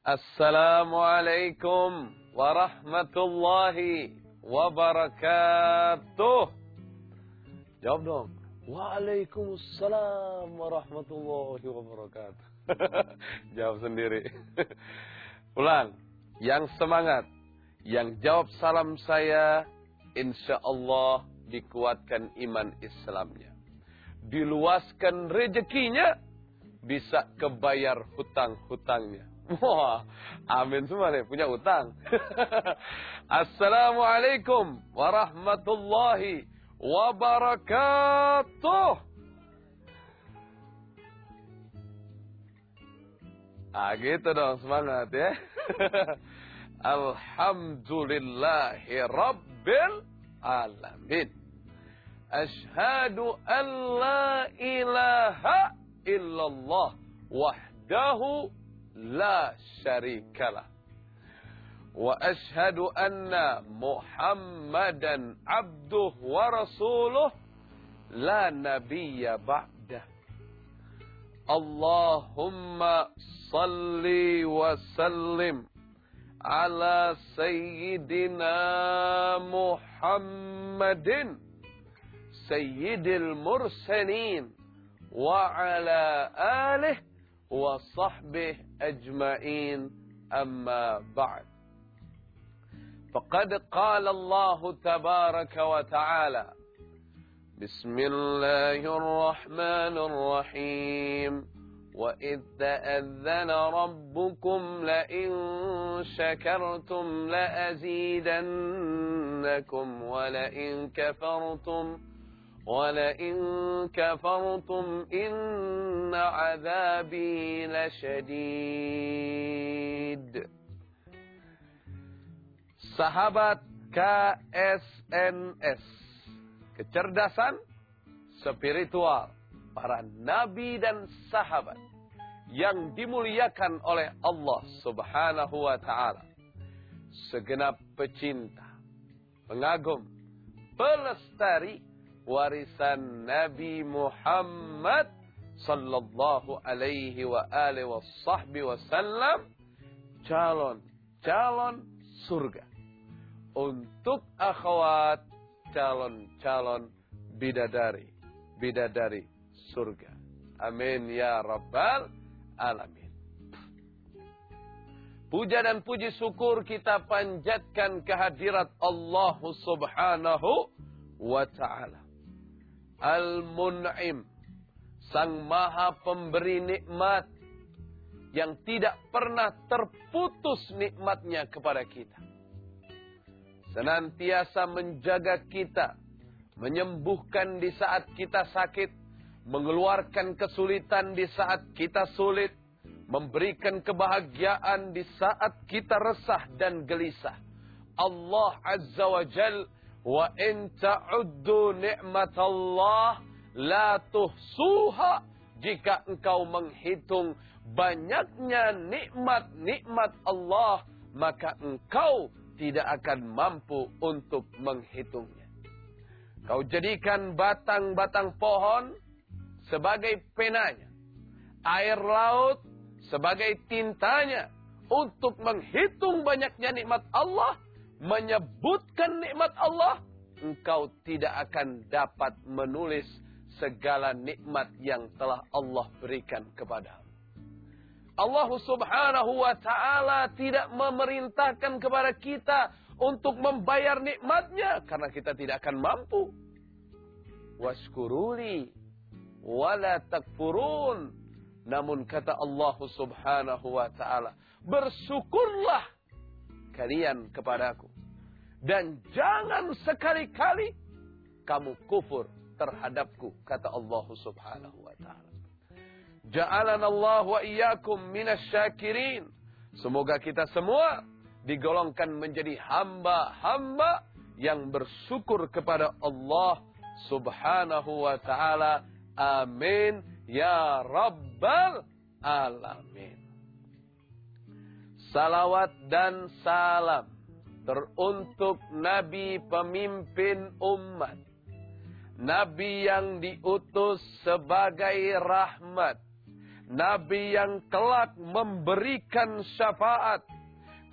Assalamualaikum warahmatullahi wabarakatuh. Jawab dong. Waalaikumsalam warahmatullahi wabarakatuh. Jawab sendiri. Ulang. Yang semangat. Yang jawab salam saya. Insya Allah dikuatkan iman Islamnya. Diluaskan rezekinya. Bisa kebayar hutang-hutangnya. Wah, amin semua nih, punya utang. Assalamualaikum warahmatullahi wabarakatuh. Ah gitu dong, semangat ya. Alhamdulillahi Rabbil Alamin. Ashhadu an la ilaha illallah wahdahu لا شريك له. وأشهد أن محمدا عبده ورسوله لا نبي بعده. اللهم صل وسلم على سيدنا محمد سيد المرسلين وعلى آله وصحبه أجمعين أما بعد. فقد قال الله تبارك وتعالى بسم الله الرحمن الرحيم. وإذ تأذن ربكم لئن شكرتم لأزيدنكم ولئن كفرتم ولئن كفرتم إن عذابي لشديد Sahabat KSNS Kecerdasan spiritual para nabi dan sahabat yang dimuliakan oleh Allah Subhanahu wa taala. Segenap pecinta, pengagum, pelestari warisan Nabi Muhammad sallallahu alaihi wa alihi wa sahbihi wasallam calon calon surga. Untuk akhwat calon-calon bidadari bidadari surga. Amin ya rabbal alamin. Puja dan puji syukur kita panjatkan kehadirat Allah subhanahu wa ta'ala. Al-Mun'im. Sang maha pemberi nikmat. Yang tidak pernah terputus nikmatnya kepada kita. Senantiasa menjaga kita. Menyembuhkan di saat kita sakit. Mengeluarkan kesulitan di saat kita sulit. Memberikan kebahagiaan di saat kita resah dan gelisah. Allah Azza wa Jalla Wa in ta'uddu ni'matallah la tuhsuha. Jika engkau menghitung banyaknya nikmat-nikmat Allah, maka engkau tidak akan mampu untuk menghitungnya. Kau jadikan batang-batang pohon sebagai penanya, air laut sebagai tintanya untuk menghitung banyaknya nikmat Allah menyebutkan nikmat Allah, engkau tidak akan dapat menulis segala nikmat yang telah Allah berikan kepadamu. Allah subhanahu wa ta'ala tidak memerintahkan kepada kita untuk membayar nikmatnya karena kita tidak akan mampu. Waskuruli wala takfurun. Namun kata Allah subhanahu wa ta'ala, bersyukurlah kalian kepadaku. Dan jangan sekali-kali kamu kufur terhadapku, kata Allah subhanahu wa ta'ala. Ja'alan Allah wa iyyakum minasyakirin. Semoga kita semua digolongkan menjadi hamba-hamba yang bersyukur kepada Allah subhanahu wa ta'ala. Amin. Ya Rabbal Alamin. Salawat dan salam teruntuk Nabi pemimpin umat. Nabi yang diutus sebagai rahmat. Nabi yang kelak memberikan syafaat.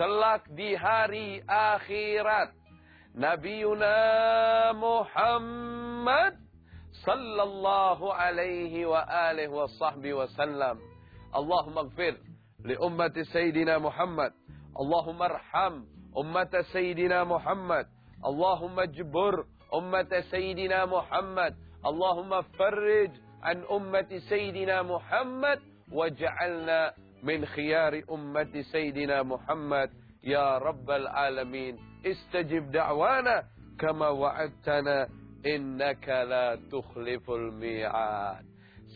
Kelak di hari akhirat. Nabiuna Muhammad sallallahu alaihi wa alihi wa sahbihi wa sallam. Allahumma gfir لأمة سيدنا محمد. اللهم ارحم أمة سيدنا محمد. اللهم اجبر أمة سيدنا محمد. اللهم فرج عن أمة سيدنا محمد واجعلنا من خيار أمة سيدنا محمد. يا رب العالمين استجب دعوانا كما وعدتنا إنك لا تخلف الميعاد.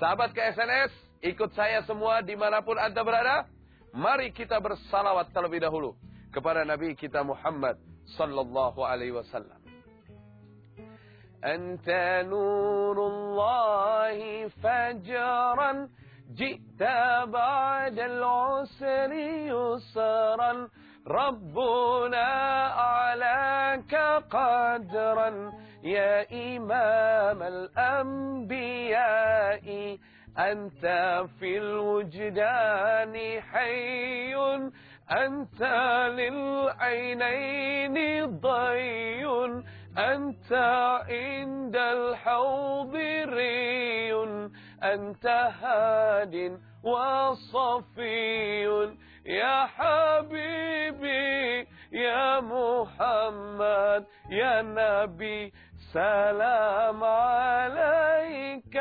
sahabat ke ikut saya semua dimanapun Anda berada. Mari kita bersalawat terlebih dahulu kepada Nabi kita Muhammad sallallahu alaihi wasallam. Anta nurullahi fajran jita ba'dal usri yusran ربنا أعلاك قدرا يا إمام الأنبياء أنت في الوجدان حي أنت للعينين ضي أنت عند الحوض ري أنت هاد وصفي. يا حبيبي يا محمد يا نبي سلام عليك.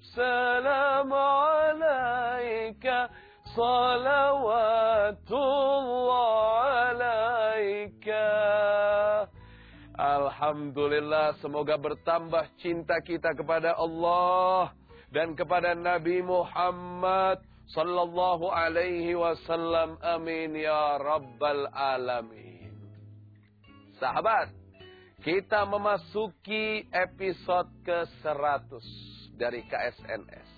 صلوات الله عليك Alhamdulillah semoga bertambah cinta kita kepada Allah dan kepada Nabi Muhammad sallallahu alaihi wasallam amin ya rabbal alamin. Sahabat, kita memasuki episode ke-100 dari KSNS.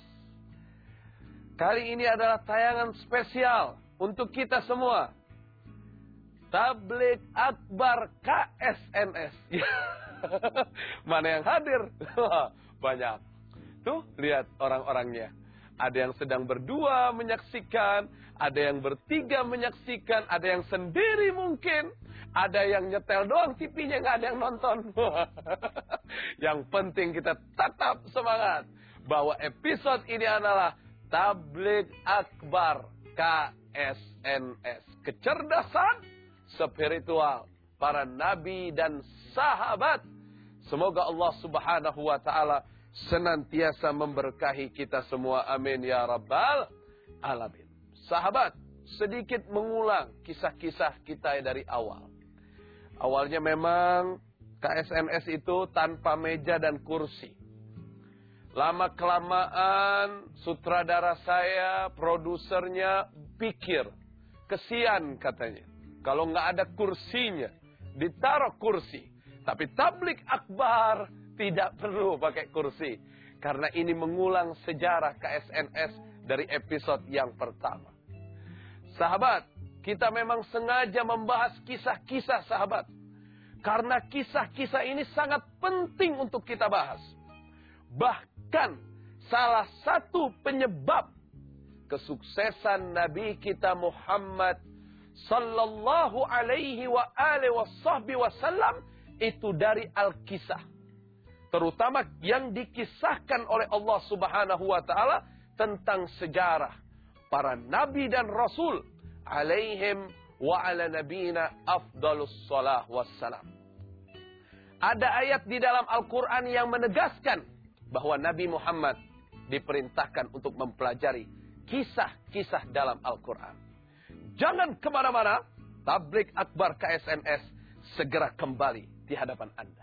Kali ini adalah tayangan spesial untuk kita semua. Tablik Akbar KSNS. Mana yang hadir? Banyak. Tuh, lihat orang-orangnya. Ada yang sedang berdua menyaksikan, ada yang bertiga menyaksikan, ada yang sendiri mungkin, ada yang nyetel doang TV-nya nggak ada yang nonton. yang penting kita tetap semangat bahwa episode ini adalah Tablik Akbar KSNS. Kecerdasan spiritual para nabi dan sahabat. Semoga Allah Subhanahu wa taala senantiasa memberkahi kita semua. Amin ya rabbal alamin. Sahabat, sedikit mengulang kisah-kisah kita dari awal. Awalnya memang KSNS itu tanpa meja dan kursi. Lama kelamaan sutradara saya, produsernya pikir, kesian katanya. Kalau nggak ada kursinya, ditaruh kursi. Tapi tablik akbar tidak perlu pakai kursi. Karena ini mengulang sejarah KSNS dari episode yang pertama. Sahabat, kita memang sengaja membahas kisah-kisah sahabat. Karena kisah-kisah ini sangat penting untuk kita bahas. Bahkan salah satu penyebab kesuksesan Nabi kita Muhammad sallallahu alaihi wa alihi wasallam itu dari Al-Kisah. Terutama yang dikisahkan oleh Allah Subhanahu wa taala tentang sejarah para nabi dan rasul alaihim wa ala nabina afdalus salah wassalam. Ada ayat di dalam Al-Quran yang menegaskan bahwa Nabi Muhammad diperintahkan untuk mempelajari kisah-kisah dalam Al-Quran. Jangan ke mana-mana, tablik akbar KSNS segera kembali di hadapan Anda.